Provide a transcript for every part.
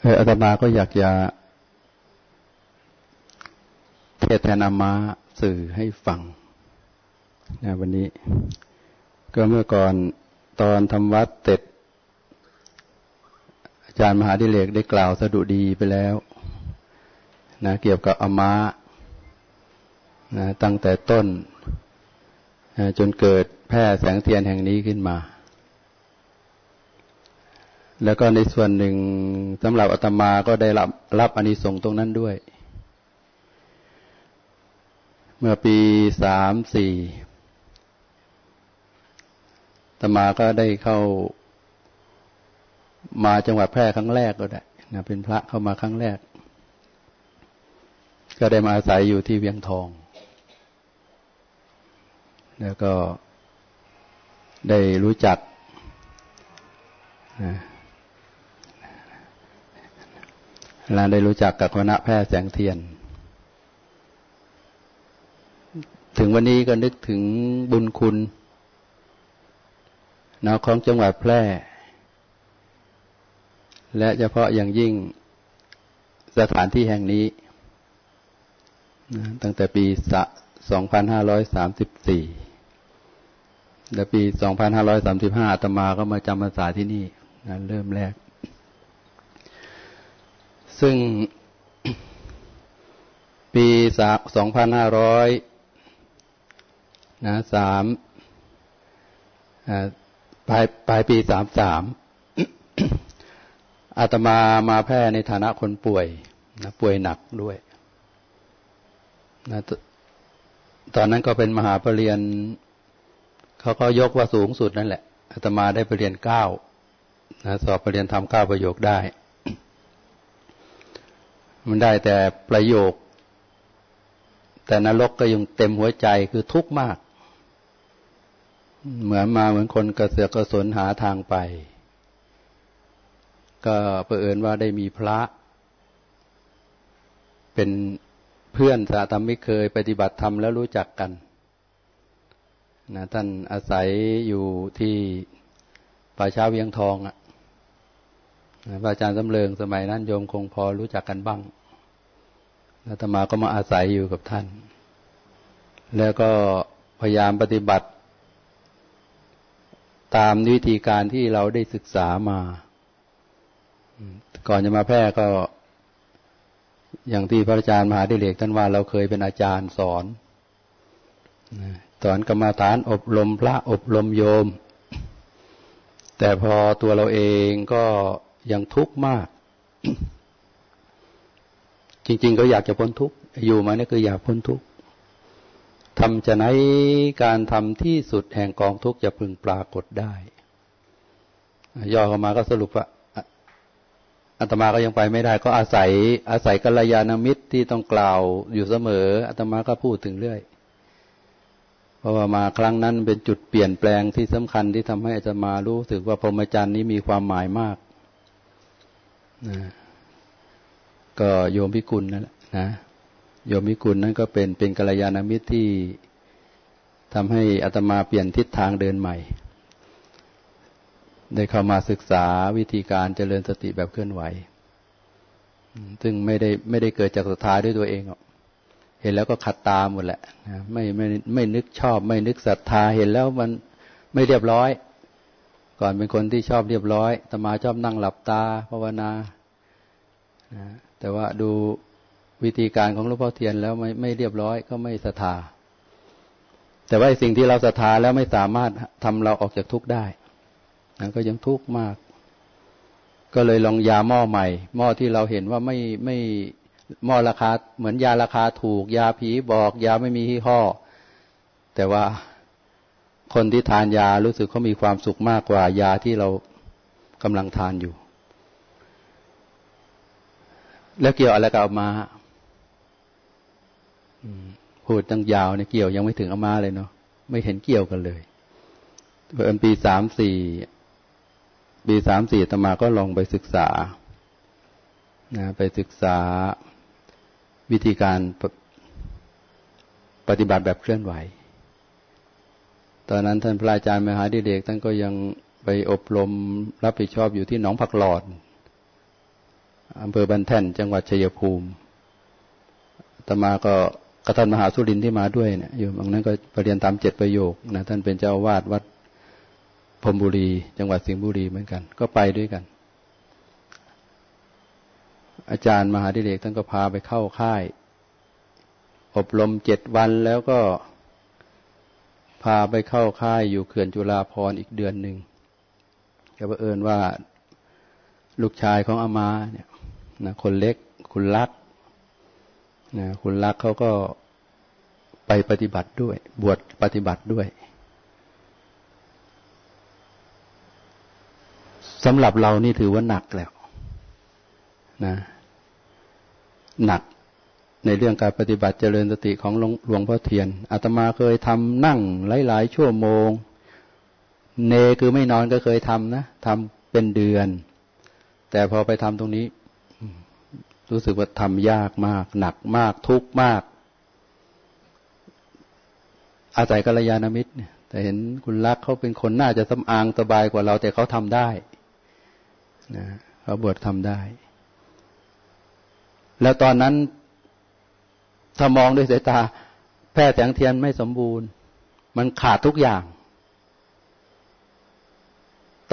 เอออาตมาก็อยากจะเทศแทนามาสื่อให้ฟังนะวันนี้ ก็เมื่อก่อนตอนทำวัดเสร็จอาจารย์มหาดิเลกได้กล่าวสดุดีไปแล้วนะเกี่ยวกับอามานะตั้งแต่ต้นนะจนเกิดแพร่แสงเทียนแห่งนี้ขึ้นมา แล้วก็ในส่วนหนึ่งสำหรับอาตมาก็ได้รับรับอานิสงส์ตรงนั้นด้วย เมื่อปีสามสี่อาตมาก็ได้เข้ามาจังหวัดแพร่ครั้งแรกก็ได้นะเป็นพระเข้ามาครั้งแรก ก็ได้มาอาศัยอยู่ที่เวียงทอง แล้วก็ได้รู้จักนะ เราได้รู้จักกับคณะแพทย์แสงเทียน ถึงวันนี้ก็นึกถึงบุญคุณนาของจังหวัดแพร่ และเฉพาะอย่างยิ่งสถานที่แห่งนี้ตั้งแต่ปี2534 และปี 2535ตมาก็มาจำพรรษาที่นี่นะเริ่มแรก ซึ่งปีสองพันห้าร้อยนะสามปลายปลายปีสามสามอาตมามาแพร่ในฐานะคนป่วยนะป่วยหนักด้วยนะตอนนั้นก็เป็นมหาปรริญญาเขาก็ยกว่าสูงสุดนั่นแหละอาตมาได้ปรริญญาเก้านะสอบปรริญญาทำเก้าประโยคได้ มันได้แต่ประโยค แต่นรกก็ยังเต็มหัวใจคือทุกข์มาก เหมือนมาเหมือนคนกระเสือกกระสนหาทางไป ก็เผอิญว่าได้มีพระ เป็นเพื่อนสาธรรมิเคยปฏิบัติธรรมแล้วรู้จักกันนะท่านอาศัยอยู่ที่ป่าช้าเวียงทองอะ่ะพระอาจารย์สำเริงสมัยนั้นโยมคงพอรู้จักกันบ้าง อาตมาก็มาอาศัยอยู่กับท่าน แล้วก็พยายามปฏิบัติ ตามวิธีการที่เราได้ศึกษามา ก่อนจะมาแพร่ก็ อย่างที่พระอาจารย์มหาดิเลกท่านว่าเราเคยเป็นอาจารย์สอนสอนกรรมาฐานอบรมพระอบรมโยม แต่พอตัวเราเองก็ยังทุกข์มาก จริง ๆ ก็อยากจะพ้นทุกข์อยู่มานี่คืออยากพ้นทุกข์ทำจะไหนการทำที่สุดแห่งกองทุกข์จะพึงปรากฏได้ ย่อเข้ามาก็สรุปว่าอาตมาก็ยังไปไม่ได้ ก็อาศัยอาศัยกัลยาณมิตรที่ต้องกล่าวอยู่เสมออาตมาก็พูดถึงเรื่อย เพราะว่ามาครั้งนั้นเป็นจุดเปลี่ยนแปลงที่สำคัญที่ทำให้อาตมารู้สึกว่าพรหมจรรย์นี้มีความหมายมากนะ ก็โยมพิกุลนั่นแหละนะโยมพิกุลนั้นก็เป็นเป็นกัลยาณมิตรที่ทำให้อัตมาเปลี่ยนทิศทางเดินใหม่ ได้เข้ามาศึกษาวิธีการเจริญสติแบบเคลื่อนไหว ซึ่งไม่ได้ไม่ได้เกิดจากศรัทธาด้วยตัวเองหรอกเห็นแล้วก็ขัดตาหมดแหละนะไม่ไม่ไม่นึกชอบ ไม่นึกศรัทธาเห็นแล้วมันไม่เรียบร้อย ก่อนเป็นคนที่ชอบเรียบร้อยตมาชอบนั่งหลับตาภาวนานะ แต่ว่าดูวิธีการของหลวงพ่อเทียนแล้วไม่ไม่เรียบร้อยก็ไม่ศรัทธา แต่ว่าสิ่งที่เราศรัทธาแล้วไม่สามารถทำเราออกจากทุกข์ได้นะก็ยังทุกข์มาก ก็เลยลองยาหม้อใหม่ หม้อที่เราเห็นว่าไม่ไม่หม้อราคาเหมือนยาราคาถูก ยาผีบอก ยาไม่มีที่ห้อ แต่ว่าคนที่ทานยารู้สึกเขามีความสุขมากกว่ายาที่เรากำลังทานอยู่ แล้วเกี่ยวอะไรกับอามาพูดตั้งยาวเนี่ยเกี่ยวยังไม่ถึงอามาเลยเนาะไม่เห็นเกี่ยวกันเลยเมื่อปีสามสี่ปีสามสี่ตมาก็ลองไปศึกษานะไปศึกษาวิธีการปฏิบัติแบบเคลื่อนไหว ตอนนั้นท่านพระอาจารย์มหาดิเดกท่านก็ยังไปอบรมรับผิดชอบอยู่ที่หนองผักหลอด อำเภอบันแท่น จังหวัดชัยภูมิตมาก็กระท่านมหาสุรินที่มาด้วยเนี่ยอยู่ตรงนั้นก็ปเรียนตามเจ็ดประโยคนะท่านเป็นเจ้าวาดวัดพรมบุรี จังหวัดสิงห์บุรีเหมือนกัน ก็ไปด้วยกัน อาจารย์มหาดิเรกท่านก็พาไปเข้าค่าย อบรมเจ็ดวันแล้วก็พาไปเข้าค่ายอยู่เขื่อนจุฬาพรอีกเดือนหนึ่งก็บังเอิญว่าลูกชายของอามาเนี่ย นะคนเล็กคุณรักนะคุณรักเขาก็ไปปฏิบัติด้วย บวชปฏิบัติด้วยสำหรับเรานี่ถือว่าหนักแล้วนะหนักในเรื่องการปฏิบัติเจริญสติของหลวงพ่อเทียนอาตมาเคยทำนั่งหลาย ๆ ชั่วโมง เนคือไม่นอนก็เคยทำนะทำเป็นเดือน แต่พอไปทำตรงนี้ รู้สึกว่าทำยากมาก หนักมากทุกข์มาก อาศัยกัลยาณมิตรเนี่ยแต่เห็นคุณรักเขาเป็นคนน่าจะสำอางสบายกว่าเรา แต่เขาทำได้นะเขาบวชทำได้ แล้วตอนนั้นถ้ามองด้วยสายตา แพทย์แสงเทียนไม่สมบูรณ์ มันขาดทุกอย่าง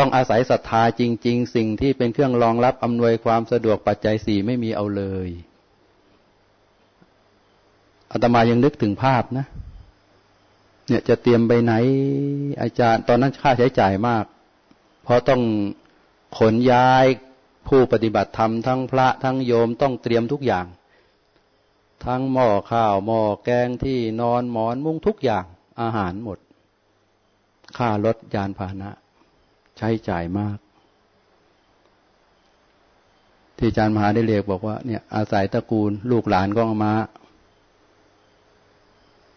ต้องอาศัยศรัทธาจริง ๆ สิ่งที่เป็นเครื่องรองรับอำนวยความสะดวกปัจจัยสี่ไม่มีเอาเลยอาตมายังนึกถึงภาพนะ เนี่ยจะเตรียมไปไหน อาจารย์ ตอนนั้นค่าใช้จ่ายมาก เพราะต้องขนย้ายผู้ปฏิบัติธรรมทั้งพระทั้งโยมต้องเตรียมทุกอย่าง ทั้งหม้อข้าวหม้อแกงที่นอนหมอนมุ้งทุกอย่างอาหารหมด ค่ารถยานพาหนะ ใช้จ่ายมาก ที่อาจารย์มหาได้เรียกบอกว่าเนี่ยอาศัยตระกูลลูกหลานก็มา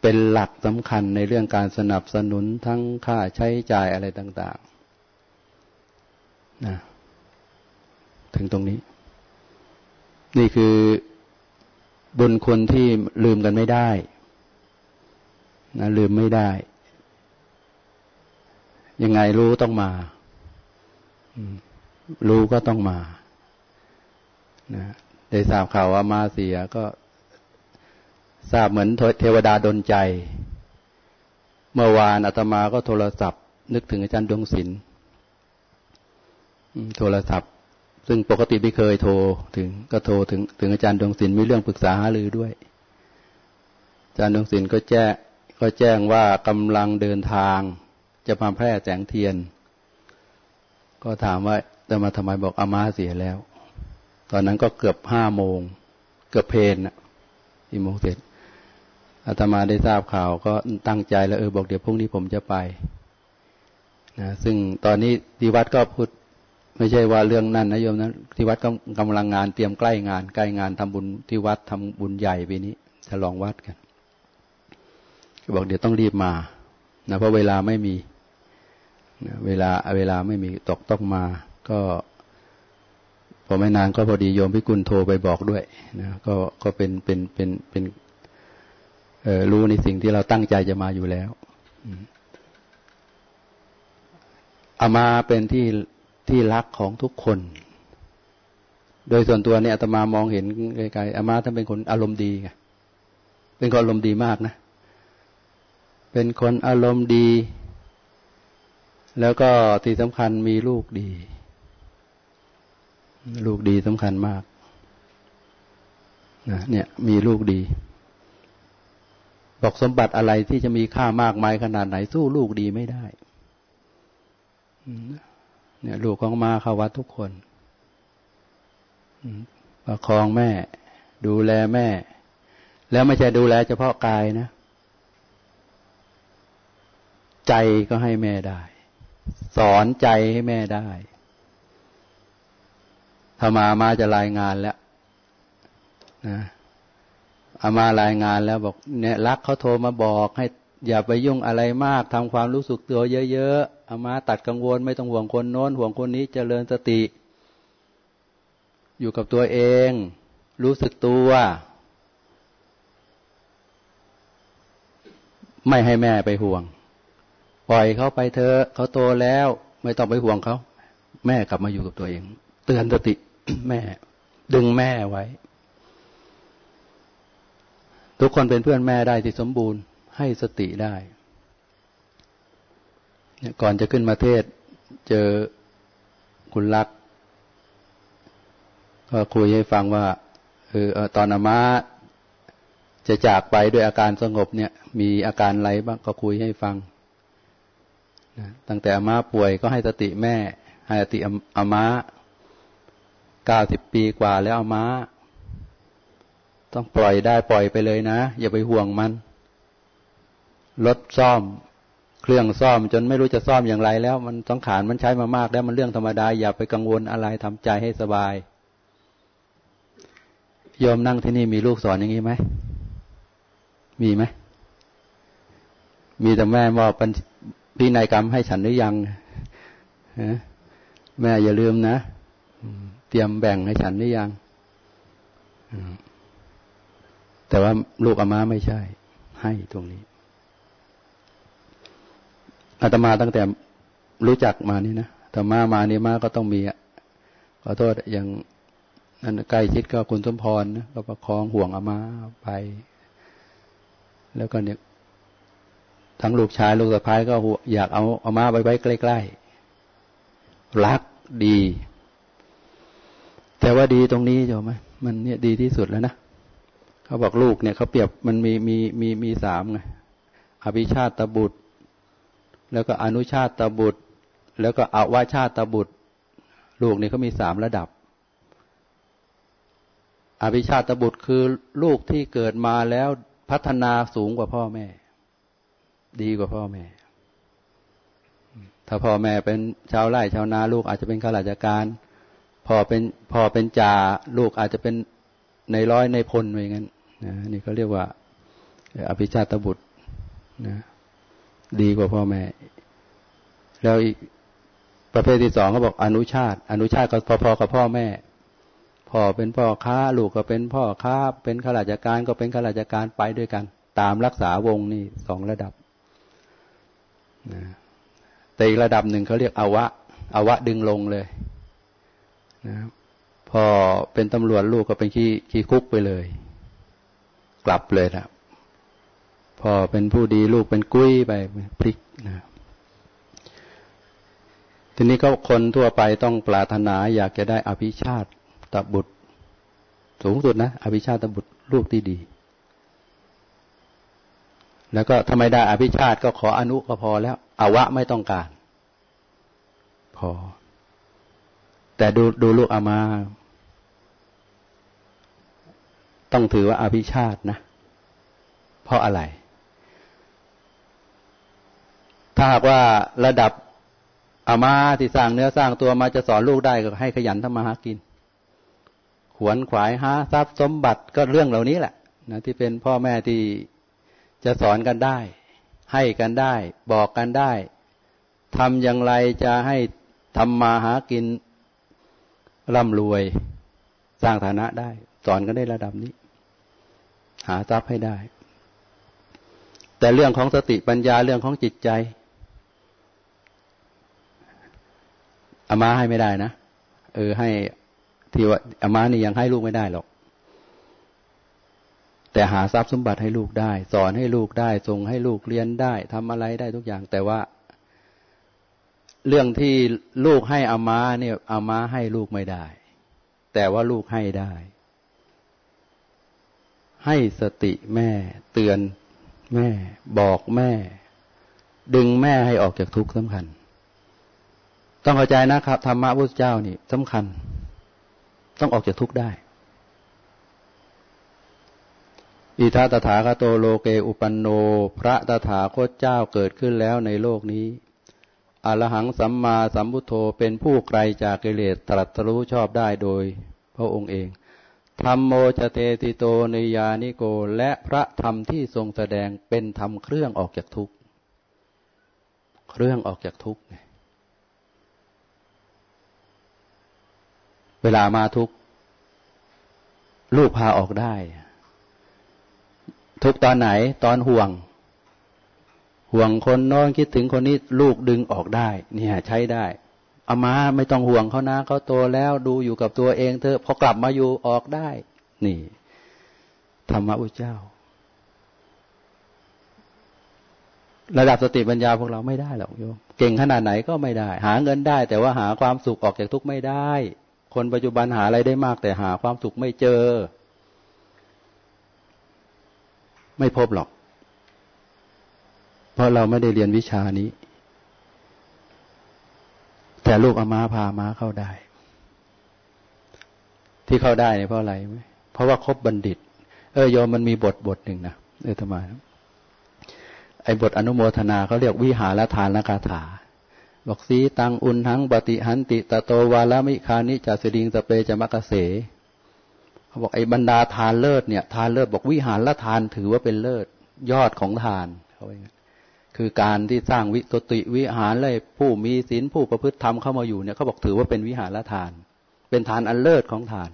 เป็นหลักสำคัญในเรื่องการสนับสนุนทั้งค่าใช้จ่ายอะไรต่าง ๆ นะถึงตรงนี้ นี่คือบุญคุณที่ลืมกันไม่ได้นะลืมไม่ได้ ยังไงรู้ต้องมา รู้ก็ต้องมานะได้ทราบข่าวว่ามาเสียก็ทราบเหมือนเทวดาดนใจ เมื่อวานอาตมาก็โทรศัพท์ นึกถึงอาจารย์ดวงศิลป์โทรศัพท์ ซึ่งปกติไม่เคยโทรถึงก็โทรถึงถึงอาจารย์ดวงศิลป์มีเรื่องปรึกษาหารือด้วย อาจารย์ดวงศิลป์ก็แจ้งก็แจ้งว่ากำลังเดินทางจะมาแพร่แสงเทียน ก็ถามว่าจะมาทำไมบอกอามาเสียแล้ว ตอนนั้นก็เกือบห้าโมง เกือบเพลนอะที่โมงเสร็จอาตมาได้ทราบข่าว ก็ตั้งใจแล้วเออบอกเดี๋ยวพรุ่งนี้ผมจะไปนะซึ่งตอนนี้ที่วัดก็พูดไม่ใช่ว่าเรื่องนั้นนะโยมนะที่วัดก็กำลังงานเตรียมใกล้งาน ใกล้งานทำบุญที่วัดทำบุญใหญ่ปีนี้ฉลองวัดกันก็บอกเดี๋ยวต้องรีบมานะเพราะเวลาไม่มี เวลาเวลาไม่มีตกต้องมา ก็พอไม่นานก็พอดีโยมพิกุลโทรไปบอกด้วยนะก็ก็เป็นเป็นเป็นเป็นเออรู้ในสิ่งที่เราตั้งใจจะมาอยู่แล้วอามาเป็นที่ที่รักของทุกคน โดยส่วนตัวเนี่ยอาตมามองเห็นไกลๆอามาท่านเป็นคนอารมณ์ดีไงเป็นคนอารมณ์ดีมากนะ เป็นคนอารมณ์ดี แล้วก็ที่สำคัญมีลูกดี ลูกดีสำคัญมากนะเนี่ย มีลูกดี บอกสมบัติอะไรที่จะมีค่ามากมายขนาดไหนสู้ลูกดีไม่ได้เนี่ยลูกของมาเข้าวัดทุกคนประคองแม่ ดูแลแม่ แล้วไม่ใช่ดูแลเฉพาะกายนะ ใจก็ให้แม่ได้ สอนใจให้แม่ได้ถ้ามามาจะรายงานแล้วนะอามารายงานแล้วบอกเนี่ยรักเขาโทรมาบอกให้อย่าไปยุ่งอะไรมากทำความรู้สึกตัวเยอะๆเอามาตัดกังวลไม่ต้องห่วงคนโน้นห่วงคนนี้จเจริญสติ อยู่กับตัวเอง รู้สึกตัว ไม่ให้แม่ไปห่วง ปล่อยเขาไปเถอะเขาโตแล้ว ไม่ต้องไปห่วงเขาแม่กลับมาอยู่กับตัวเอง เตือนสติแม่ ดึงแม่ไว้ ทุกคนเป็นเพื่อนแม่ได้ที่สมบูรณ์ ให้สติได้ก่อนจะขึ้นมาเทศ เจอคุณลักษก็คุยให้ฟังว่าเออตอนอามาจะจากไปด้วยอาการสงบเนี่ย มีอาการอะไรบ้างก็คุยให้ฟัง นะตั้งแต่อามาป่วยก็ให้สติแม่ ให้สติอามาเก้าสิบปีกว่าแล้วอามาต้องปล่อยได้ปล่อยไปเลยนะ อย่าไปห่วงมันลดซ่อม เครื่องซ่อม จนไม่รู้จะซ่อมอย่างไรแล้ว มันสังขารมันใช้มามาก แล้วมันเรื่องธรรมดา อย่าไปกังวลอะไรทำใจให้สบายโยมนั่งที่นี่มีลูกสอนอย่างนี้ไหมมีไหมมีแต่แม่บอก พินัยกรรมให้ฉันหรือยังแม่อย่าลืมนะเตรียมแบ่งให้ฉันหรือยังแต่ว่าลูกอามาไม่ใช่ ให้ตรงนี้อาตมาตั้งแต่รู้จักมานี่นะแต่มามานี่มาก็ต้องมีอะขอโทษอย่างนั่นใกล้ชิดก็คุณสมพรนะก็ประคองห่วงอามาไป แล้วก็เนี่ย ทั้งลูกชายลูกสะพ้ายก็อยากเอาเอามาไปไว้ใกล้ๆ รักดี แต่ว่าดีตรงนี้จ้ะไหมมันเนี่ยดีที่สุดแล้วนะเขาบอกลูกเนี่ยเขาเปรียบมันมีมีมีมีสามไงอภิชาติบุตร แล้วก็อนุชาติตบุตร แล้วก็อวชาติตบุตร ลูกเนี่ยเขามีสามระดับ อภิชาติตบุตรคือลูกที่เกิดมาแล้วพัฒนาสูงกว่าพ่อแม่ ดีกว่าพ่อแม่ ถ้าพ่อแม่เป็นชาวไร่ชาวนาลูกอาจจะเป็นข้าราชการพ่อเป็นพ่อเป็นจ่าลูกอาจจะเป็นในร้อยในพลอย่างนั้นนะนี่เขาเรียกว่า อภิชาตบุตรนะดีกว่าพ่อแม่ แล้วอีกประเภทที่สองเขาบอกอนุชาติ อนุชาติก็พอๆกับพ่อแม่ พ่อเป็นพ่อค้า ลูกก็เป็นพ่อค้า เป็นข้าราชการก็เป็นข้าราชการไปด้วยกัน ตามรักษาวงนี่สองระดับ นะแต่อีกระดับหนึ่งเขาเรียกอวะอวะดึงลงเลยนะพอเป็นตำรวจลูกก็เป็นขี้ขี้คุกไปเลย กลับเลยนะพ่อเป็นผู้ดีลูกเป็นกุ้ยไปพลิกนะทีนี้ก็คนทั่วไปต้องปรารถนาอยากจะได้อภิชาติตบุตร สูงสุดนะอภิชาติตบุตรลูกที่ดี แล้วก็ทำไมได้อภิชาติก็ขออนุก็พอแล้วอวะไม่ต้องการ พอ แต่ดูดูลูกอามา ต้องถือว่าอภิชาตินะ เพราะอะไร ถ้าหากว่าระดับอามาที่สร้างเนื้อสร้างตัวมาจะสอนลูกได้ก็ให้ขยันทำมาหากิน ขวนขวายหาทรัพย์สมบัติก็เรื่องเหล่านี้แหละนะที่เป็นพ่อแม่ที่ จะสอนกันได้ ให้กันได้ บอกกันได้ทำอย่างไรจะให้ทำมาหากินร่ำรวย สร้างฐานะได้ สอนกันได้ระดับนี้ หาทรัพย์ให้ได้ แต่เรื่องของสติปัญญาเรื่องของจิตใจอามาให้ไม่ได้นะเออให้ที่ว่าอามานี่ยังให้ลูกไม่ได้หรอก แต่หาทรัพย์สมบัติให้ลูกได้ สอนให้ลูกได้ส่งให้ลูกเรียนได้ทำอะไรได้ทุกอย่าง แต่ว่า เรื่องที่ลูกให้อามาเนี่ยอามาให้ลูกไม่ได้ แต่ว่าลูกให้ได้ ให้สติแม่ เตือนแม่ บอกแม่ ดึงแม่ให้ออกจากทุกข์สำคัญ ต้องเข้าใจนะครับธรรมะพุทธเจ้านี่สำคัญ ต้องออกจากทุกข์ได้ อิธะ ตถาคโตโลเกอุปปันโน พระตถาคตเจ้าเกิดขึ้นแล้วในโลกนี้อรหังสัมมาสัมพุทโธเป็นผู้ไกลจากกิเลสตรัสรู้ชอบได้โดย พระองค์เองธัมโมจเทสิโตนิยยานิโกและพระธรรมที่ทรงแสดงเป็นธรรมเครื่องออกจากทุกข์เครื่องออกจากทุกข์เวลามาทุกลูกพาออกได้ ทุกตอนไหนตอนห่วง ห่วงคนนอนคิดถึงคนนี้ลูกดึงออกได้ เนี่ย ใช้ได้อามาไม่ต้องห่วงเขานะเขาโตแล้วดูอยู่กับตัวเองเธอพอกลับมาอยู่ออกได้ นี่ ธรรมะอุเจ้า ระดับสติปัญญาพวกเราไม่ได้หรอกโยมเก่งขนาดไหนก็ไม่ได้ หาเงินได้ แต่ว่าหาความสุขออกจากทุกข์ไม่ได้ คนปัจจุบันหาอะไรได้มาก แต่หาความสุขไม่เจอ ไม่พบหรอก เพราะเราไม่ได้เรียนวิชานี้ แต่ลูกอามาพามาเข้าได้ ที่เข้าได้เนี่ยเพราะอะไรไหมเพราะว่าครบบัณฑิต เออโยมมันมีบทบทหนึ่งนะเออทำไมไอ้บทอนุโมทนาเขาเรียกวิหารทานละคาถาบอกสีตังอุนทั้งปฏิหันติตโตวาลมิคานิจัสดิงสเปจมักเส เขาบอกไอ้บรรดาทานเลิศเนี่ยทานเลิศบอกวิหารละทานถือว่าเป็นเลิศยอดของทานเขาว่าคือการที่สร้างวิตติวิหารเลยผู้มีศีลผู้ประพฤติธรรมเข้ามาอยู่เนี่ยเขาบอกถือว่าเป็นวิหารละทาน เป็นทานอันเลิศของทาน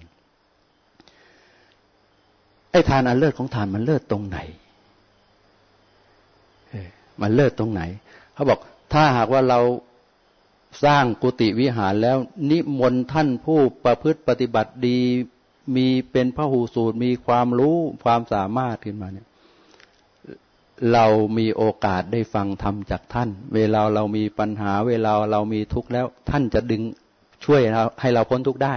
ไอ้ทานอันเลิศของทานมันเลิศตรงไหนมันเลิศตรงไหน เขาบอกถ้าหากว่าเราสร้างกุฏิวิหารแล้วนิมนต์ท่านผู้ประพฤติปฏิบัติดี มีเป็นพระหูสูตร มีความรู้ความสามารถขึ้นมาเนี่ย เรามีโอกาสได้ฟังธรรมจากท่าน เวลาเรามีปัญหา เวลาเรามีทุกข์แล้ว ท่านจะดึงช่วยเราให้เราพ้นทุกข์ได้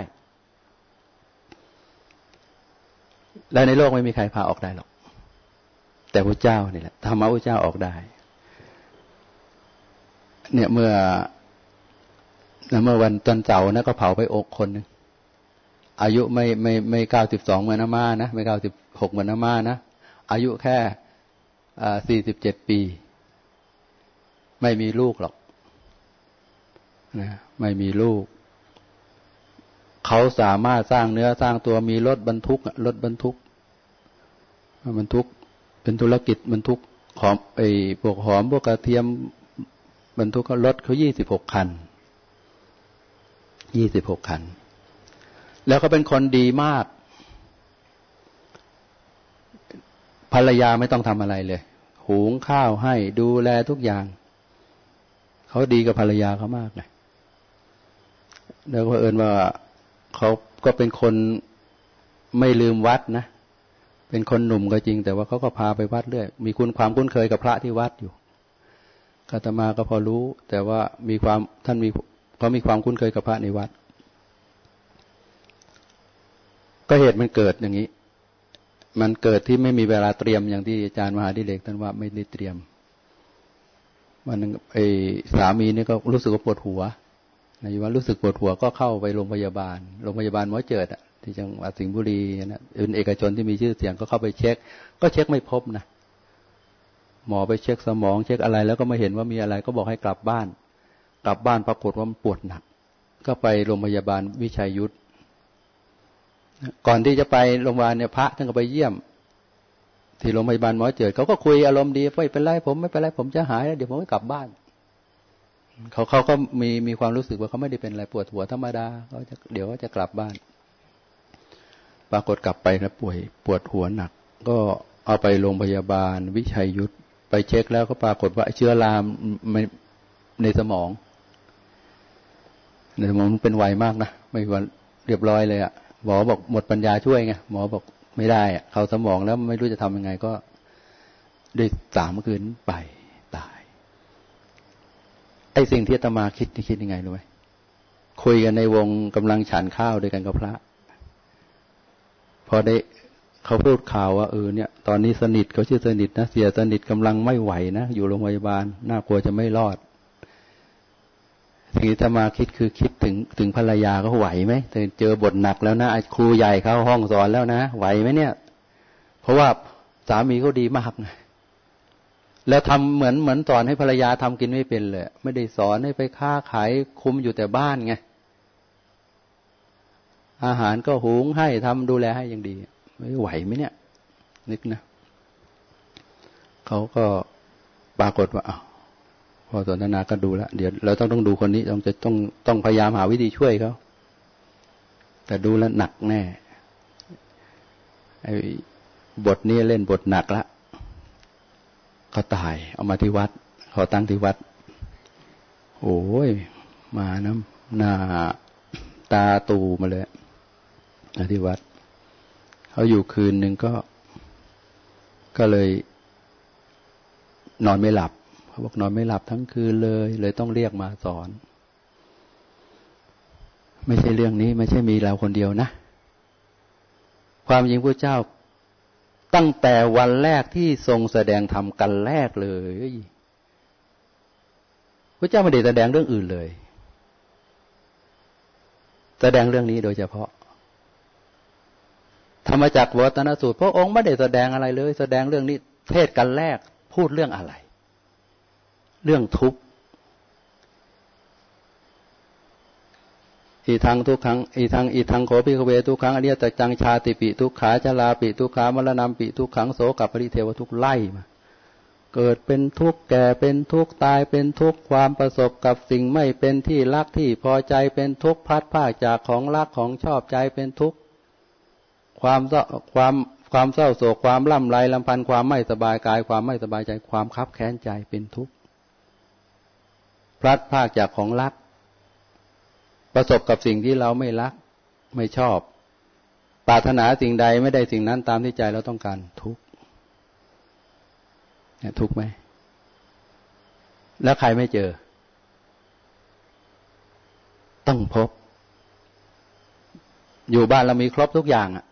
และในโลกไม่มีใครพาออกได้หรอก แต่พระเจ้านี่แหละธรรมะพระเจ้าออกได้ เนี่ยเมื่อเมื่อวันตอนเสาร์นะก็เผาไปอกคนนึง อายุไม่ไม่ไม่เก้าสิบสองเหมือนน้ามานะ ไม่เก้าสิบหกเหมือนน้ามานะ อายุแค่สี่สิบเจ็ดปี ไม่มีลูกหรอกนะไม่มีลูก เขาสามารถสร้างเนื้อสร้างตัวมีรถบรรทุกรถบรรทุกบรรทุก เป็นธุรกิจบรรทุกหอมไอ้พวกหอมพวกกระเทียมบรรทุกรถเขายี่สิบหกคันยี่สิบหกคัน แล้วเขาเป็นคนดีมาก ภรรยาไม่ต้องทำอะไรเลย หุงข้าวให้ดูแลทุกอย่าง เขาดีกับภรรยาเขามากเลยแล้วก็เอินว่าเขาก็เป็นคนไม่ลืมวัดนะ เป็นคนหนุ่มก็จริง แต่ว่าเขาก็พาไปวัดเรื่อย มีคุณความคุ้นเคยกับพระที่วัดอยู่อาตมาก็พอรู้ แต่ว่ามีความท่านมีเขามีความคุ้นเคยกับพระในวัด ก็เหตุมันเกิดอย่างนี้ มันเกิดที่ไม่มีเวลาเตรียมอย่างที่อาจารย์มหาดิเลกท่านว่าไม่ได้เตรียมวันนึงไอ้สามีนี่ก็รู้สึกว่าปวดหัวในวันรู้สึกปวดหัวก็เข้าไปโรงพยาบาล โรงพยาบาลหมอเจิดอะที่จังหวัดสิงห์บุรีนะอื่นเอกชนที่มีชื่อเสียงก็เข้าไปเช็ค ก็เช็คไม่พบนะ หมอไปเช็คสมองเช็คอะไร แล้วก็ไม่เห็นว่ามีอะไรก็บอกให้กลับบ้าน กลับบ้านปรากฏว่ามันปวดหนัก ก็ไปโรงพยาบาลวิชัยยุทธ ก่อนที่จะไปโรงพยาบาลเนี่ยพระท่านก็ไปเยี่ยม ที่โรงพยาบาลหมอเจิดเขาก็คุยอารมณ์ดีไม่เป็นไรผมไม่เป็นไรผมจะหายแล้วเดี๋ยวผมก็กลับบ้านเขาเขาก็มีมีความรู้สึกว่าเขาไม่ได้เป็นอะไรปวดหัวธรรมดาเขาจะเดี๋ยวก็จะกลับบ้าน ปรากฏกลับไปแล้วป่วยปวดหัวหนัก ก็เอาไปโรงพยาบาล วิชัยยุทธไปเช็คแล้วก็ปรากฏว่าเชื้อรามในสมองในสมองมันเป็นไวมากนะไม่วันเรียบร้อยเลยอะ่ะ หมอบอกหมดปัญญาช่วยไงหมอบอกไม่ได้อะเขาสมองแล้วไม่รู้จะทำยังไงก็ด้สามคืนไปตาย ไอ้สิ่งที่ตมาคิดนี่คิดยังไงรู้ไหมคุยกันในวงกำลังฉันข้าวด้วยกันกับพระ พอได้เขาพูดข่าวว่าเออเนี่ย ตอนนี้สนิทเขาชื่อสนิทนะเสียสนิทกำลังไม่ไหวนะอยู่โรงพยาบาลน่ากลัวจะไม่รอด สิ่งที่ธรรมาคิดคือคิดถึงถึงภรรยาเขาไหวไหมเจอบทหนักแล้วนะครูใหญ่เขาห้องสอนแล้วนะ ไหวไหมเนี่ย เพราะว่าสามีเขาดีมากไงแล้วทำเหมือนเหมือนสอนให้ภรรยาทำกินไม่เป็นเลย ไม่ได้สอนให้ไปค้าขายคุมอยู่แต่บ้านไงอาหารก็หุงให้ทำดูแลให้อย่างดีไม่ไหวไหมเนี่ย นึกนะเขาก็ปรากฏว่าพ อสนทนาก็ดูแลเดี๋ยวเราต้องต้องดูคนนี้ต้องจะต้องต้องพยายามหาวิธีช่วยเขาแต่ดูแลหนักแน่ไอ้บทนี้เล่นบทหนักละเขาตาย เอามาที่วัดขาตั้งที่วัด โอ้ย มานะหน้าตาตูมาเลยที่วัดเขาอยู่คืนหนึ่งก็ ก็เลย นอนไม่หลับ เขาบอกนอนไม่หลับทั้งคืนเลย เลยต้องเรียกมาสอน ไม่ใช่เรื่องนี้ ไม่ใช่มีเราคนเดียวนะ ความจริงพระเจ้า ตั้งแต่วันแรกที่ทรงแสดงธรรมกันแรกเลยพระเจ้าไม่ได้แสดงเรื่องอื่นเลย แสดงเรื่องนี้โดยเฉพาะธรรมจักรวัตนสูตร พระองค์ไม่ได้แสดงอะไรเลย แสดงเรื่องนี้ เทศกันแรกพูดเรื่องอะไร เรื่องทุกข์อีทางทุกครั้งอีทางอีทางโขพิกเวทุกครั้งอริยตจังชาติปิทุกขาจลาปิทุกขามรณะปิทุกขังโสกับปริเทวทุกไล่มาเกิดเป็นทุกข์แก่เป็นทุกข์ตายเป็นทุกข์ความประสบกับสิ่งไม่เป็นที่รักที่พอใจเป็นทุกข์พัดภาคจากของรักของชอบใจเป็นทุกข์ความความความเศร้าโศกความล่ำไรลำพันธ์ความไม่สบายกาย ความไม่สบายใจความคับแค้นใจเป็นทุกข์ ลัดภาคจากของรัก ประสบกับสิ่งที่เราไม่รัก ไม่ชอบ ปรารถนาสิ่งใดไม่ได้สิ่งนั้นตามที่ใจเราต้องการทุกเนี่ยทุกไหม แล้วใครไม่เจอ ต้องพบ อยู่บ้านเรามีครบทุกอย่างอะ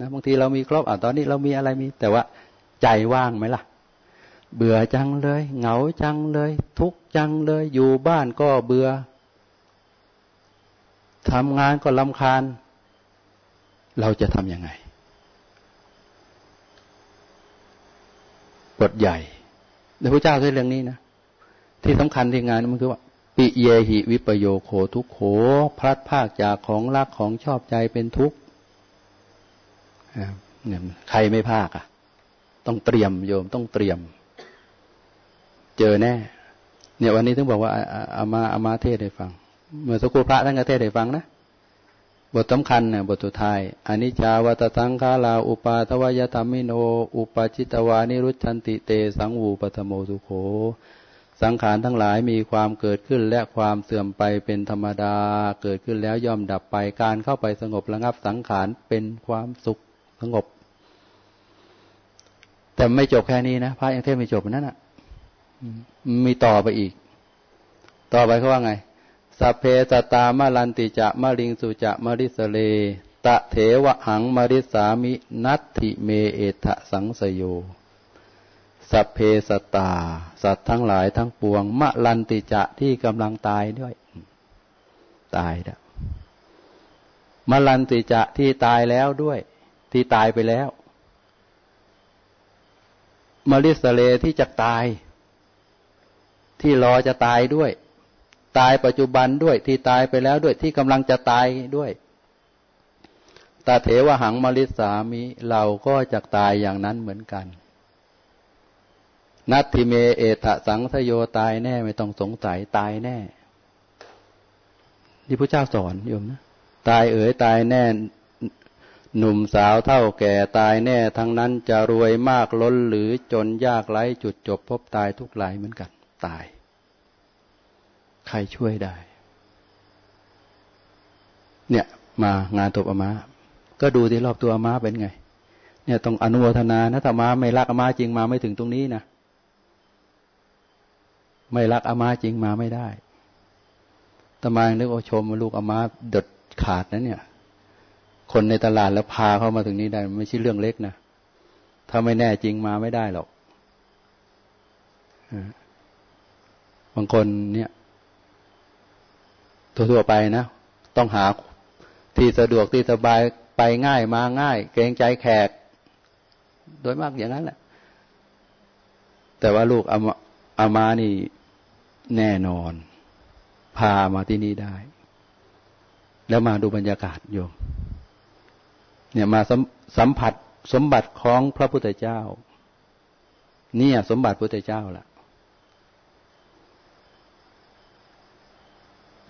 นะบางทีเรามีครบอะตอนนี้เรามีอะไรมี แต่ว่าใจว่างไหมล่ะ เบื่อจังเลย เหงาจังเลย ทุกจังเลย อยู่บ้านก็เบื่อทำงานก็ลำคาญ เราจะทำยังไง บทใหญ่ในพระเจ้าใช้เรื่องนี้นะ ที่สำคัญที่งานมันคือว่าปิเยหิวิปโยโคทุกโขพลัดภาคจากของรักของชอบใจเป็นทุกข์เนี่ยใครไม่ภาคอะ ต้องเตรียมโยมต้องเตรียม เจอแน่ เนี่ยวันนี้ถึงบอกว่าอามาอามาเทศให้ฟัง เมื่อสักครู่พระท่านก็เทศให้ฟังนะ บทสำคัญเนี่ยบทสุดท้ายอนิจจาวัตสังขาราอุปาทวายธรรมิโน อุปจิตวานิรุชันติเต สังวูปธโมสุโข สังขารทั้งหลายมีความเกิดขึ้นและความเสื่อมไปเป็นธรรมดา เกิดขึ้นแล้วย่อมดับไป การเข้าไปสงบระงับสังขารเป็นความสุขสงบ แต่ไม่จบแค่นี้นะพระยังเทศไม่จบนั่นอะ มีต่อไปอีก ต่อไปเขาว่าไงสัพเพ สัตตามะรันติจะมะริงสุจะ มะริสสะเร ตะเถวาหัง มะริสสามินัตถิเมเอตถะสังสะโยสัพเพ สัตตา สัตว์ทั้งหลายทั้งปวง มะรันติจะที่กำลังตายด้วย ตายแล้วมะรันติจะที่ตายแล้วด้วย ที่ตายไปแล้วมะริสสะเร ที่จะตาย ที่รอจะตายด้วย ตายปัจจุบันด้วยที่ตายไปแล้วด้วยที่กำลังจะตายด้วยตาเถวหังมริสามิเราก็จะตายอย่างนั้นเหมือนกัน นัตถิเมเอทะสังสโยตายแน่ไม่ต้องสงสัยตายแน่ที่พระเจ้าสอนโยมนะตายเอ๋ยตายแน่หนุ่มสาวเท่าแก่ตายแน่ทั้งนั้นจะรวยมากล้นหรือจนยากไร้จุดจบพบตายทุกหลายเหมือนกัน ตาย ใครช่วยได้ เนี่ย มางานตบอามาก็ดูที่รอบตัวอามาเป็นไง เนี่ยต้องอนุโมทนานะถ้ามาไม่รักอามาจริงมาไม่ถึงตรงนี้นะไม่รักอามาจริงมาไม่ได้ตมานึกว่าชมลูกอามาเด็ดขาดนะเนี่ย คนในตลาดแล้วพาเข้ามาถึงนี้ได้ ไม่ใช่เรื่องเล็กนะถ้าไม่แน่จริงมาไม่ได้หรอกางคนเนี่ยทั่วๆไปนะ ต้องหาที่สะดวกที่สบายไปง่ายมาง่าย เกรงใจแขก โดยมากอย่างนั้นแหละ แต่ว่าลูกอามาอามานี่แน่นอน พามาที่นี่ได้ แล้วมาดูบรรยากาศโยมเนี่ยมาสัมสมผัสสมบัติของพระพุทธเจ้า เนี่ย สมบัติพระพุทธเจ้าล่ะ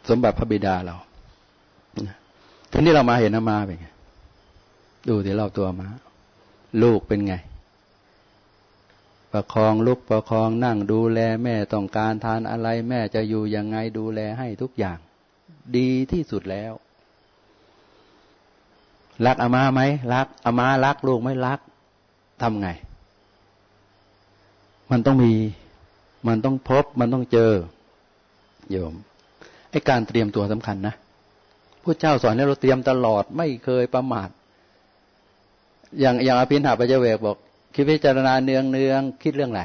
สมบัติพระบิดาเราทีนี้เรามาเห็นอามาเป็นไง ดูที่รอบตัวมา ลูกเป็นไง ประคองลุกประคองนั่งดูแลแม่ต้องการทานอะไร แม่จะอยู่ยังไงดูแลให้ทุกอย่าง ดีที่สุดแล้ว รักอามาไหมรักอามารักลูกไม่รักทำไง มันต้องมี มันต้องพบ มันต้องเจอ โยม ไอ้การเตรียมตัวสำคัญนะพระเจ้าสอนให้เราเตรียมตลอดไม่เคยประมาท อย่างอย่างอภินหาปัจเวกบอก คิดพิจารณาเนืองเนืองคิดเรื่องอะไร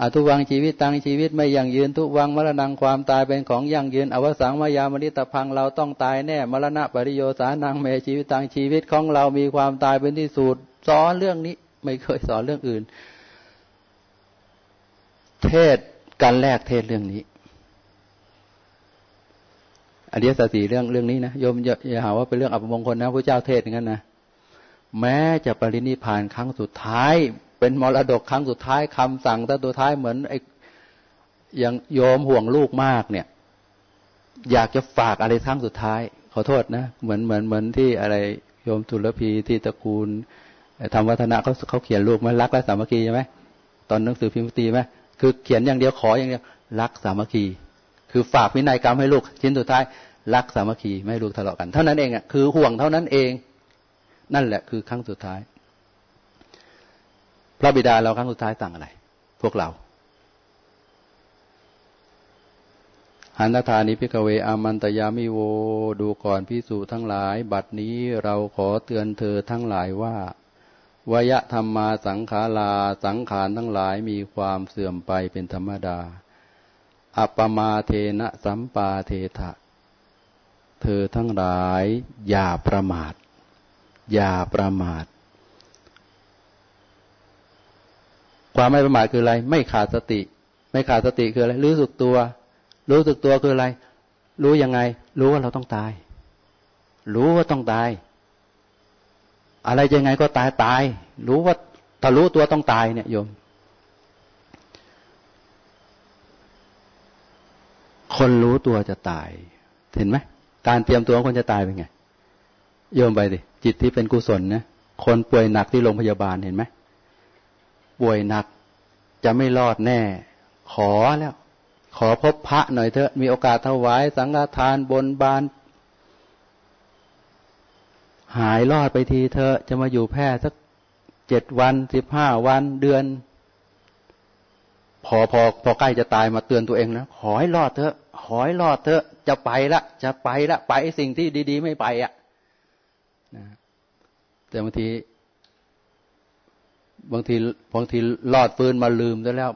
อทุวังชีวิตตังชีวิตไม่ยั่งยืนทุวังมรณงความตายเป็นของยั่งยืน อวสังมายามริตพังเราต้องตายแน่มรณะปริโยสานังเมชีวิตตังชีวิตของเรามีความตายเป็นที่สุดสอนเรื่องนี้ ไม่เคยสอนเรื่องอื่น เทศการแรกเทศเรื่องนี้ อริยสัจสี่เรื่องเรื่องนี้นะโยมอย่าหาว่าเป็นเรื่องอัปมงคลนะพระเจ้าเทศอย่างนั้นนะแม้จะปรินิพานครั้งสุดท้าย เป็นมรดกครั้งสุดท้ายคำสั่งตั้งตัวท้ายเหมือนไอ้อย่างโยมห่วงลูกมากเนี่ย อยากจะฝากอะไรครั้งสุดท้าย ขอโทษนะเหมือนเหมือนเหมือนที่อะไรโยมจุลพีที่ตระกูลทำวัฒนะเขาเขาเขียนลูกมารักและสามัคคีใช่ไหมตอนหนังสือพิมพ์ตีไหมคือเขียนอย่างเดียวขออย่างเดียวรักสามัคคี คือฝากวินัยกรรมให้ลูก ชิ้นสุดท้ายรักสามัคคีไม่ให้ลูกทะเลาะกัน เท่านั้นเองอะคือห่วงเท่านั้นเอง นั่นแหละคือครั้งสุดท้าย พระบิดาเราครั้งสุดท้ายสั่งอะไร พวกเราหันตานิพิกเวอามันตยามิโว ดูก่อนพิสูจทั้งหลาย บัดนี้เราขอเตือนเธอทั้งหลายว่าวยธรรมมาสังขาราสังขารทั้งหลายมีความเสื่อมไปเป็นธรรมดา อัปมาเทนะสัมปาเทถะ เธอทั้งหลายอย่าประมาท อย่าประมาท ความไม่ประมาทคืออะไร ไม่ขาดสติ ไม่ขาดสติคืออะไร รู้สึกตัว รู้สึกตัวคืออะไร รู้ยังไง รู้ว่าเราต้องตาย รู้ว่าต้องตาย อะไรยังไงก็ตายตาย รู้ว่าถ้ารู้ตัวต้องตายเนี่ยโยม คนรู้ตัวจะตาย เห็นไหมการเตรียมตัวคนจะตายเป็นไง โยมไปดิจิตที่เป็นกุศลนะคนป่วยหนักที่โรงพยาบาลเห็นไหมป่วยหนักจะไม่รอดแน่ ขอแล้ว ขอพบพระหน่อยเถอะ มีโอกาสถวาย สังฆทานบนบาน หายรอดไปทีเธอจะมาอยู่แพร่สักเจ็ดวันสิบห้าวันเดือน พอพอพอใกล้จะตายมาเตือนตัวเองนะขอให้รอดเถอะขอให้รอดเถอะ จะไปละ จะไปละ ไปสิ่งที่ดี ๆ ไม่ไปอะ่ะนะแต่บางทีบางทีบางทีลอดปืนมาลืมได้แล้ว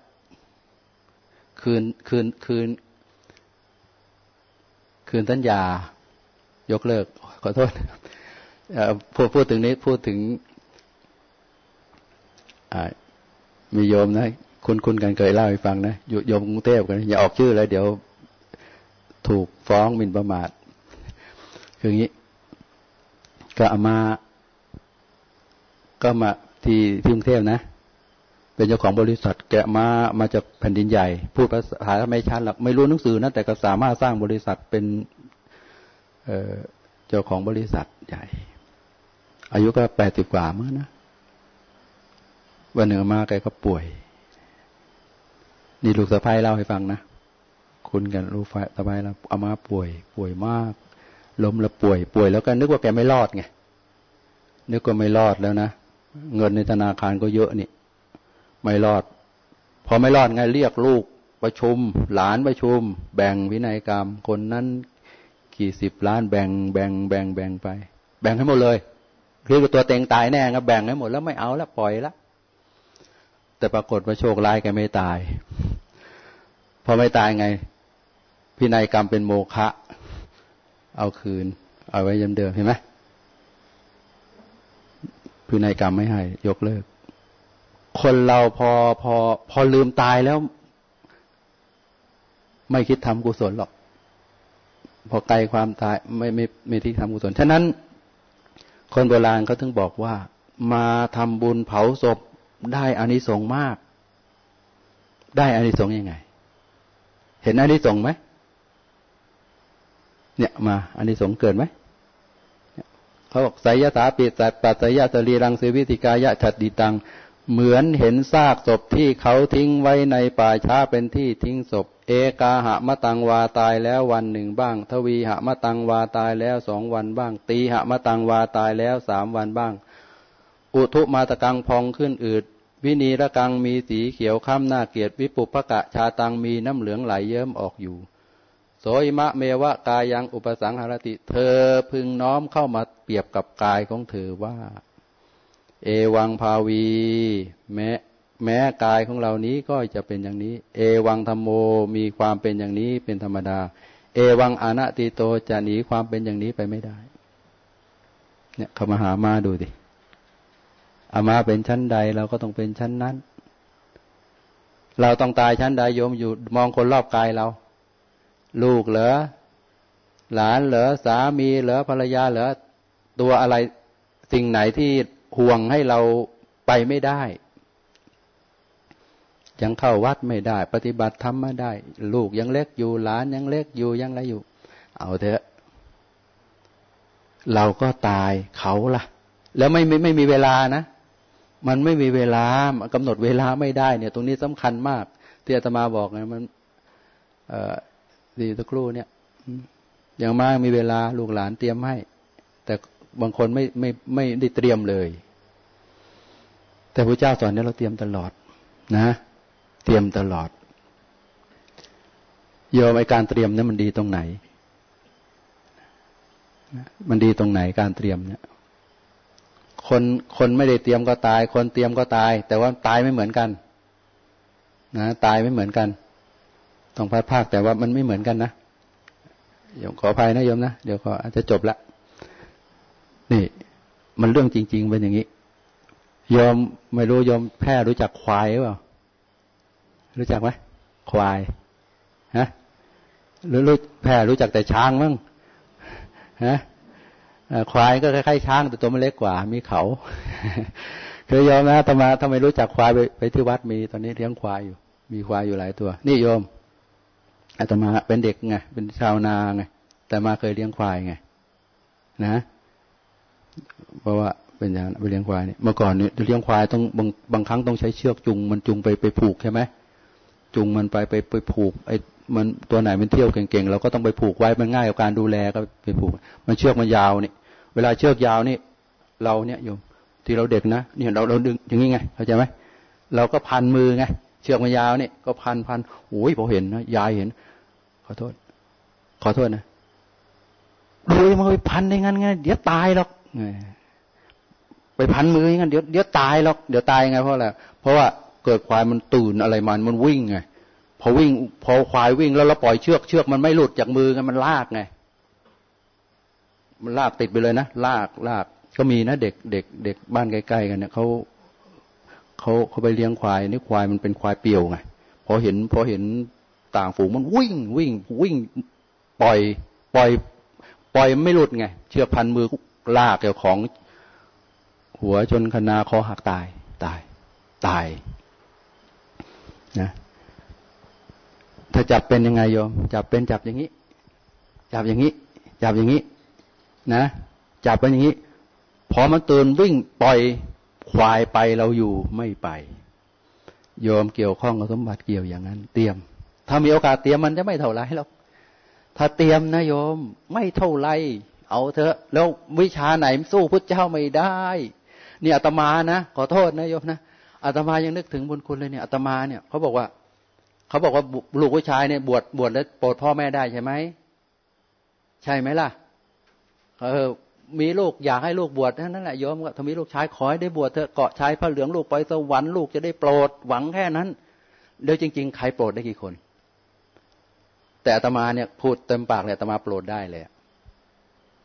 คืนคืนคืน คืนสัญญา ยกเลิก ขอโทษพูดพูดถึงนี้พูดถึงมีโยมนะ คุณคุณกันเคยเล่าให้ฟังนะโยมกรุงเทพกันอย่าออกชื่อเลยเดี๋ยวถูกฟ้องหมิ่นประมาทคืออย่างนี้ ก็เอามา ก็มาที่ที่กรุงเทพนะ เป็นเจ้าของบริษัท แกะมามาจากแผ่นดินใหญ่ พูดภาษาไม่ชัดหรอกไม่รู้หนังสือนะแต่ก็สามารถสร้างบริษัทเป็นเเจ้าของบริษัทใหญ่ อายุก็แปดสิบกว่าเมื่อนะวันหนึ่งมาแกก็ป่วย นี่ลูกสะพ้ายเล่าให้ฟังนะคุณกันลูกสะพ้ายเราเอามาป่วย ป่วยมากล้มแล้วป่วยป่วยแล้วก็นึกว่าแกไม่รอดไงนึกว่าไม่รอดแล้วนะเงินในธนาคารก็เยอะนี่ไม่รอด พอไม่รอดไงเรียกลูกประชุม หลานประชุม แบ่งวินัยกรรม คนนั้นกี่สิบล้านแบ่งแบ่งแบ่งแบ่งไป แบ่งให้หมดเลยคือตัวเต็งตายแน่ครับแบ่งให้หมดแล้วไม่เอาแล้วปล่อยละแต่ปรากฏว่าโชคร้ายแกไม่ตาย พอไม่ตายไง พินัยกรรมเป็นโมฆะเอาคืน เอาไว้ยันเดิมเห็นไหมพินัยกรรมไม่ให้ ยกเลิก คนเราพอพอ พอลืมตายแล้ว ไม่คิดทำกุศลหรอก พอไกลความตายไม่ไม่ไม่ที่ทำกุศลฉะนั้น คนโบราณเขาถึงบอกว่า มาทำบุญเผาศพได้อานิสงส์มาก ได้อานิสงส์ยังไง เห็นอานิสงส์ไหมเนี่ยมาอานิสงส์เกิดไหมเขาบอกไสยสาปิสัตปัสยะสรีรังสวิติกายะฉัดดิตัง เหมือนเห็นซากศพที่เขาทิ้งไว้ในป่าช้าเป็นที่ทิ้งศพ เอกาหะมะตังวาตายแล้ววันหนึ่งบ้าง ทวีหะมะตังวาตายแล้วสองวันบ้าง ตีหะมะตังวาตายแล้วสามวันบ้าง อุทุมาตะกังพองขึ้นอืด วินีระกังมีสีเขียวข้ามหน้าเกียรติวิปุปกะชาตังมีน้ำเหลืองไหลเยิ้มออกอยู่โสยมะเมวะกายังอุปสังหารติ เธอพึงน้อมเข้ามาเปรียบกับกายของเธอว่า เอวังภาวี แม้แม้กายของเรานี้ก็จะเป็นอย่างนี้ เอวังธรรมโมมีความเป็นอย่างนี้เป็นธรรมดา เอวังอนัติโตจะหนีความเป็นอย่างนี้ไปไม่ได้ เนี่ยเขามาหามาดูดิ อามาเป็นชั้นใดเราก็ต้องเป็นชั้นนั้น เราต้องตายชั้นใดโยมอยู่มองคนรอบกายเรา ลูกเหรอหลานเหรอสามีเหรอภรรยาเหรอตัวอะไรสิ่งไหนที่ห่วงให้เราไปไม่ได้ ยังเข้าวัดไม่ได้ ปฏิบัติธรรมไม่ได้ ลูกยังเล็กอยู่หลานยังเล็กอยู่ยังอะไรอยู่ เอาเถอะ เราก็ตายเขาล่ะ แล้วไม่ไม่ไม่มีเวลานะ มันไม่มีเวลากำหนดเวลาไม่ได้เนี่ย ตรงนี้สำคัญมาก ที่อาตมาบอกไงมัน เอ่อดีตะครู่เนี่ยอย่างมากมีเวลาลูกหลานเตรียมให้ แต่บางคนไม่ไม่ไม่ได้เตรียมเลย แต่พระเจ้าสอนเนี่ยเราเตรียมตลอด นะ เตรียมตลอดโยมไอการเตรียมเนี่ยมันดีตรงไหน มันดีตรงไหนการเตรียมเนี่ย คนคนไม่ได้เตรียมก็ตาย คนเตรียมก็ตาย แต่ว่าตายไม่เหมือนกันนะตายไม่เหมือนกัน ต้องพัดภาคแต่ว่ามันไม่เหมือนกันนะโยมขออภัยนะโยมนะเดี๋ยวก็อาจจะจบละนี่ มันเรื่องจริง ๆ เป็นอย่างนี้โยมไม่รู้โยมแพ้รู้จักควายหรือเปล่ารู้จักไหมควายฮะหรือรู้แพ้รู้จักแต่ช้างมั้งฮะ ควายก็คล้ายๆช้างแต่ตัวมันเล็กกว่า มีเขาเคยยอมนะทำไมทำไมรู้จักควายไปไปที่วัดมีตอนนี้เลี้ยงควายอยู่ มีควายอยู่หลายตัว นี่โยมอาตมาเป็นเด็กไงเป็นชาวนาไงแต่มาเคยเลี้ยงควายไง นะ เพราะว่าเป็นอย่างไปเลี้ยงควายเนี่ยเมื่อก่อนเนี่ยเลี้ยงควายต้องบางบางครั้งต้องใช้เชือกจุง มันจุงไปไปผูกใช่ไหม จุงมันไปไปไปผูกไอ้มันตัวไหนมันเที่ยวเก่งๆเราก็ต้องไปผูกไว้มันง่ายกับการดูแลก็ไปผูก มันเชือกมันยาวนี่เวลาเชือกยาวนี่ เราเนี่ยโยมที่เราเด็กนะเนี่ยเราเราดึงอย่างนี้ไงเข้าใจไหมเราก็พันมือไงเชือกมันยาวนี่ก็พันพันโอ้ยพอเห็นนะยายเห็น ขอโทษ ขอโทษนะดูมันไปพันได้งั้นไงเดี๋ยวตายหรอกไปพันมืองั้นเดี๋ยวเดี๋ยวตายหรอกเดี๋ยวตายไงเพราะอะไรเพราะว่า เกิดควายมันตื่นอะไรมันมันวิ่งไงพอวิ่ง พอควายวิ่งแล้วเราปล่อยเชือกเชือกมันไม่หลุดจากมือไงมันลากไงมันลากติดไปเลยนะลากลากก็มีนะ เด็กเด็กเด็กบ้านใกล้ๆกันเนี่ยเขาเขาเขาไปเลี้ยงควายนี่ควายมันเป็นควายเปียวไงพอเห็นพอเห็นต่างฝูงมันวิ่งวิ่งวิ่งปล่อย ปล่อย ปล่อยไม่หลุดไงเชือกพันมือลากเกี่ยวของ หัวจนคณาคอหักตาย ตาย ตาย นะถ้าจับเป็นยังไงโยม จับเป็นจับอย่างนี้ จับอย่างนี้ จับอย่างนี้ นะ จับเป็นอย่างนี้ พอมันตื่นวิ่งปล่อยควายไปเราอยู่ไม่ไป โยมเกี่ยวข้องกับสมบัติเกี่ยวอย่างนั้น เตรียม ถ้ามีโอกาสเตรียมมันจะไม่เท่าไรหรอกถ้าเตรียมนะโยมไม่เท่าไรเอาเถอะ แล้ววิชาไหนสู้พุทธเจ้าไม่ได้ เนี่อาตมานะขอโทษนะโยมนะ อาตมายังนึกถึงบุญคุณเลยเนี่ยอาตมาเนี่ยเขาบอกว่าเขาบอกว่าลูกผู้ชายเนี่ยบวชบวชแล้วโปรดพ่อแม่ได้ใช่ไหมใช่ไหมล่ะเออมีลูกอยากให้ลูกบวชนั่นแหละโยมก็ถ้ามีลูกชายขอให้ได้บวชเถอะเกาะชายพระเหลืองลูกไปสวรรค์ลูกจะได้โปรดหวังแค่นั้นเดี๋ยวจริง ๆ ใครโปรดได้กี่คน แต่อาตมาเนี่ยพูดเต็มปากเลยอาตมาโปรดได้เลย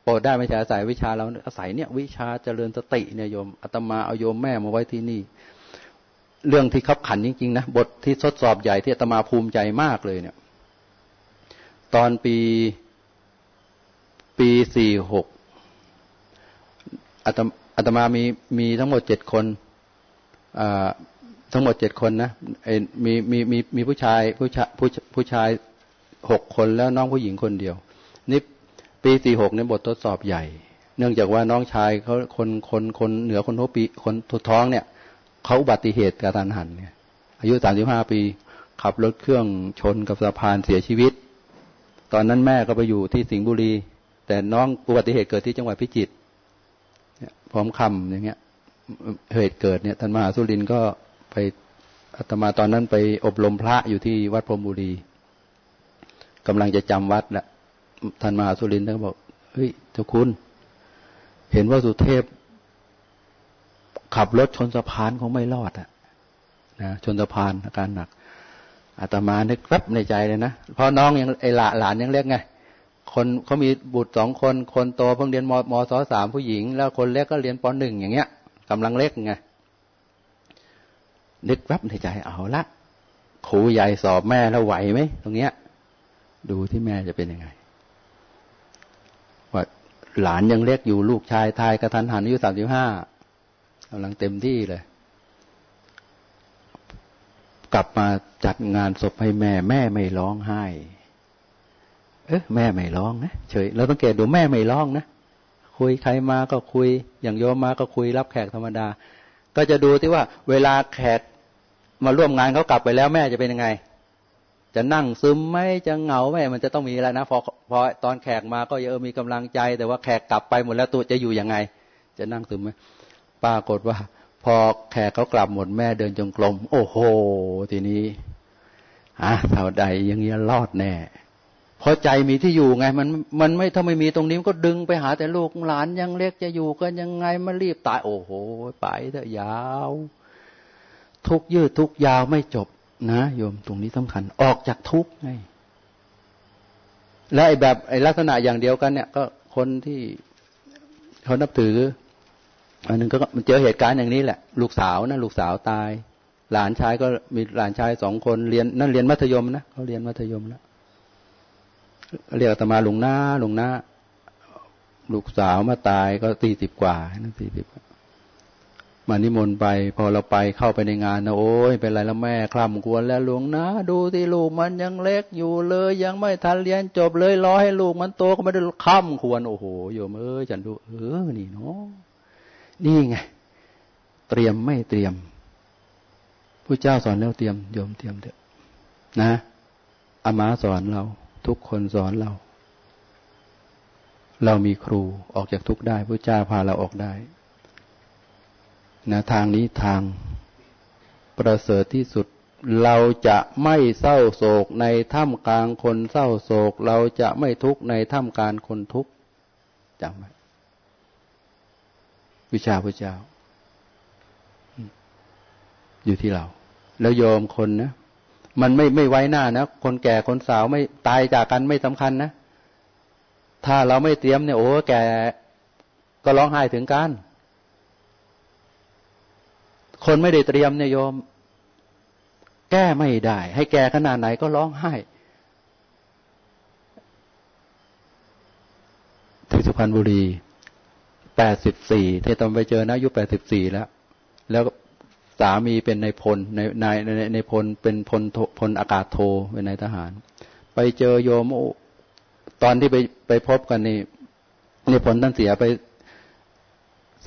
โปรดได้ไม่ใช่อาศัยวิชาเราอาศัยเนี่ย วิชาเจริญสติเนี่ยโยมอาตมาเอาโยมแม่มาไว้ที่นี่ เรื่องที่ขับขันจริงๆนะบทที่ทดสอบใหญ่ที่อาตมาภูมิใจมากเลยเนี่ย ตอนปีปีสี่หกอาตอาตมามีมีทั้งหมดเจ็ดคนทั้งหมดเจ็ดคนนะมีมีมีมีผู้ชายผู้ชายผู้ผู้ชายหกคนแล้วน้องผู้หญิงคนเดียว นี่ปีสี่หกเนี่ยบททดสอบใหญ่ เนื่องจากว่าน้องชายเขาคนคนคนเหนือคนท้ปีคนทุท้องเนี่ย เขาอุบัติเหตุกระทันหันเนี่ยอายุสามสิบห้าปี ขับรถเครื่องชนกับสะพานเสียชีวิต ตอนนั้นแม่ก็ไปอยู่ที่สิงห์บุรี แต่น้องอุบัติเหตุเกิดที่จังหวัดพิจิตรพร้อมคำอย่างเงี้ย เหตุเกิดเนี่ยท่านมหาสุรินก็ไปอาตมาตอนนั้นไปอบรมพระอยู่ที่วัดพรมบุรีกำลังจะจำวัดแหละท่านมหาสุรินท่านก็บอกเฮ้ยเจ้าคุณ เห็นว่าสุเทพ ขับรถชนสะพานคงไม่รอดอะนะชนสะพานอาการหนักอาตมานึกรับในใจเลยนะเพราะน้องยังไอหลานหลานยังเล็กไง คนเขามีบุตรสองคน คนโตเพิ่งเรียนมมศสามผู้หญิง แล้วคนเล็กก็เรียนปหนึ่งอย่างเงี้ยกำลังเล็กไงนึกรับในใจเอาละครูใหญ่สอบแม่แล้วไหวไหมตรงเนี้ย ดูที่แม่จะเป็นยังไงว่าหลานยังเล็กอยู่ลูกชายทายกระทันหันอายุสามสิบห้า กำลังเต็มที่เลย กลับมาจัดงานศพให้แม่ แม่ไม่ร้องไห้ เอ๊ะแม่ไม่ร้องนะเฉยเราต้องเกตดูแม่ไม่ร้องนะคุยใครมาก็คุย อย่างโยมมาก็คุยรับแขกธรรมดา ก็จะดูที่ว่า เวลาแขกมาร่วมงานเขากลับไปแล้วแม่จะเป็นยังไง จะนั่งซึมไหมจะเหงาไหมมันจะต้องมีอะไรนะพอพอตอนแขกมาก็เยอะมีกำลังใจ แต่ว่าแขกกลับไปหมดแล้วตัวจะอยู่ยังไง จะนั่งซึมไหม ปรากฏว่า พอแขกเขากลับหมดแม่เดินจงกรมโอ้โห ทีนี้อะเท่าใดยังเงี้ยรอดแน่พอใจมีที่อยู่ไง มันมันไม่ถ้าไม่มีตรงนี้มันก็ดึงไปหาแต่ลูกหลานยังเล็กจะอยู่กันยังไงมารีบตาย โอ้โห ไปเถอะยาว ทุกยืดทุกยาวไม่จบนะโยมตรงนี้สำคัญออกจากทุกไง และไอ้แบบไอ้ลักษณะอย่างเดียวกันเนี่ย ก็คนที่เขานับถือ อันนึงก็มันเจอเหตุการณ์อย่างนี้แหละ ลูกสาวนะลูกสาวตาย หลานชายก็มีหลานชายสองคนเรียนนั่นเรียนมัธยมนะเขาเรียนมัธยมแล้วเรียกตมาหลวงหน้าหลวงหน้า ลูกสาวมาตายก็สี่สิบกว่านั่นสี่สิบมานิมนต์ไป พอเราไปเข้าไปในงานนะโอ้ยเป็นไรแล้วแม่คลำกวนแล้วหลวงนะ ดูที่ลูกมันยังเล็กอยู่เลย ยังไม่ทันเรียนจบเลยรอให้ลูกมันโตก็ไม่ได้คล่ำควรโอ้โหโยมเอ้ยฉันดูเออนี่เนาะ นี่ไง เตรียมไม่เตรียมผู้เจ้าสอนแล้วเตรียมโยมเตรียมเถอะนะอามาสอนเรา ทุกคนสอนเรา เรามีครูออกจากทุกได้พระเจ้าพาเราออกได้นะทางนี้ทางประเสริฐที่สุด เราจะไม่เศร้าโศกในถ้ำกลางคนเศร้าโศก เราจะไม่ทุกข์ในถ้ำกลางคนทุกข์จำไว้ วิชาพระเจ้า อยู่ที่เรา แล้วยอมคนนะมันไม่ไม่ไว้หน้านะคนแก่คนสาวไม่ตายจากกันไม่สำคัญนะถ้าเราไม่เตรียมเนี่ยโอ้แก่ก็ร้องไห้ถึงกันคนไม่ได้เตรียมเนี่ยโยม แก้ไม่ได้ ให้แก่ขนาดไหนก็ร้องไห้ที่สุพรรณบุรี แปดสิบสี่เทตอนไปเจอนะอายุแปดสิบสี่แล้ว แล้วสามีเป็นนายพลในนายในในพลเป็นพลพลอากาศโทเป็นนายทหาร ไปเจอโยมตอนที่ไปไปพบกันนี่ในี่ผลท่านเสียไป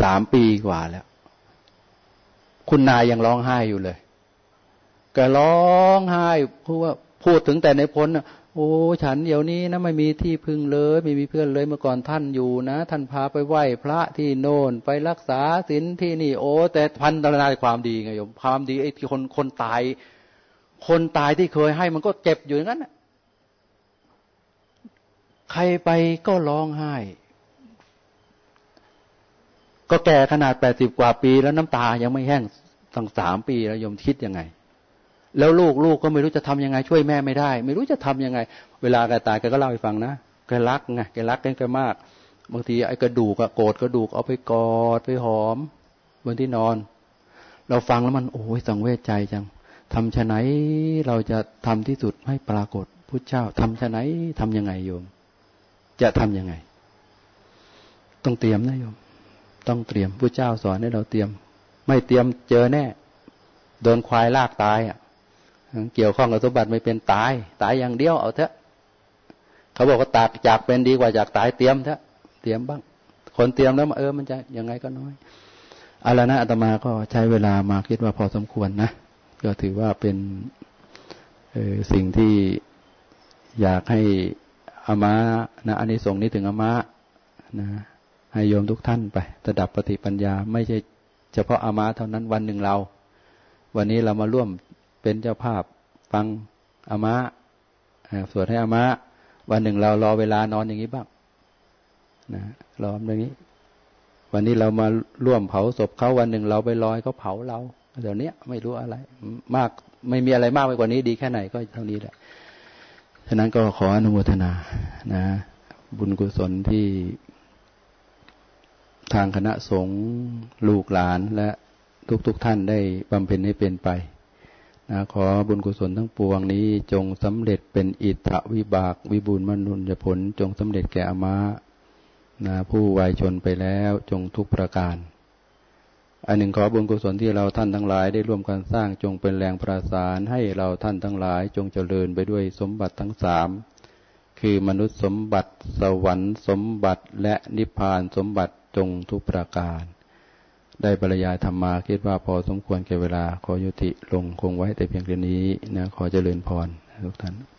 สามปีกว่าแล้ว คุณนายยังร้องไห้อยู่เลยก็ร้องไห้เพราะว่าพูดถึงแต่ในพล โอ้ฉันเดี๋ยวนี้นะไม่มีที่พึ่งเลยไม่มีเพื่อนเลยเมื่อก่อนท่านอยู่นะ ท่านพาไปไหว้พระที่โน่นไปรักษาศีลที่นี่ โอ้ แต่พันตราความดีไงโยมความดีไอ้ที่คนคนตาย คนตายที่เคยให้มันก็เจ็บอยู่อย่างนั้นใครไปก็ร้องไห้ ก็แก่ขนาดแปดสิบกว่าปีแล้วน้ำตายังไม่แห้งตั้งสามปีแล้วยมคิดยังไง แล้วลูกลูกก็ไม่รู้จะทํำยังไง ช่วยแม่ไม่ได้ ไม่รู้จะทํำยังไง เวลาแกตายแกก็เล่าให้ฟังนะแกรักไงแกรักแกมาก บางทีไอ้กระดูกอะโกรธกระดูกเอาไปกอดไปหอมบนที่นอน เราฟังแล้วมันโอ้ยสังเวชใจจังทำชะไหนเราจะทำที่สุดให้ปรากฏพุทธเจ้าทำชะไหนทํำยังไงโยม จะทํำยังไง ต้องเตรียมนะโยม ต้องเตรียมพุทธเจ้าสอนให้เราเตรียม ไม่เตรียมเจอแน่โดนควายลากตายอะ เกี่ยวข้องกับสมบัติไม่เป็นตาย ตายอย่างเดียวเอาเถอะ เขาบอกว่าตากจากเป็นดีกว่าจากตายเตรียมเถอะ เตรียมบ้าง คนเตรียมแล้วเออมันจะยังไงก็น้อยเอาละนะอาตมาก็ใช้เวลามาคิดว่าพอสมควรนะ ก็ถือว่าเป็นออสิ่งที่อยากให้อามานะอันนี้ส่งนี้ถึงอามานะให้โยมทุกท่านไประดับปฏิปัญญา ไม่ใช่เฉพาะอามาเท่านั้นวันหนึ่งเรา วันนี้เรามาร่วม เป็นเจ้าภาพฟังอามาสวดให้อามาวันหนึ่งเรารอเวลานอนอย่างนี้บ้างนะรออย่างนี้ วันนี้เรามาร่วมเผาศพเขาวันหนึ่งเราไปลอยเขาเผาเราเดี๋ยวนี้ไม่รู้อะไร มากไม่มีอะไรมากไปกว่านี้ดีแค่ไหนก็เท่านี้แหละฉะนั้นก็ขออนุโมทนานะ บุญกุศลที่ทางคณะสงฆ์ลูกหลานและทุกๆทท่านได้บำเพ็ญให้เป็นไป นะขอบุญกุศลทั้งปวงนี้จงสำเร็จเป็นอิทธวิบาก วิบูลมนุญผลจงสำเร็จแก่อมานะผู้วายชนไปแล้วจงทุกประการ อันหนึ่งขอบุญกุศลที่เราท่านทั้งหลายได้ร่วมกันสร้างจงเป็นแรงประสานให้เราท่านทั้งหลายจงเจริญไปด้วยสมบัติทั้งสามคือมนุษย์สมบัติสวรรค์สมบัติและนิพพานสมบัติจงทุกประการ ได้บรรยายธรรมาคิดว่าพอสมควรแก่เวลา ขอยุติลงคงไว้แต่เพียงเท่านี้นะขอเจริญพรทุกท่าน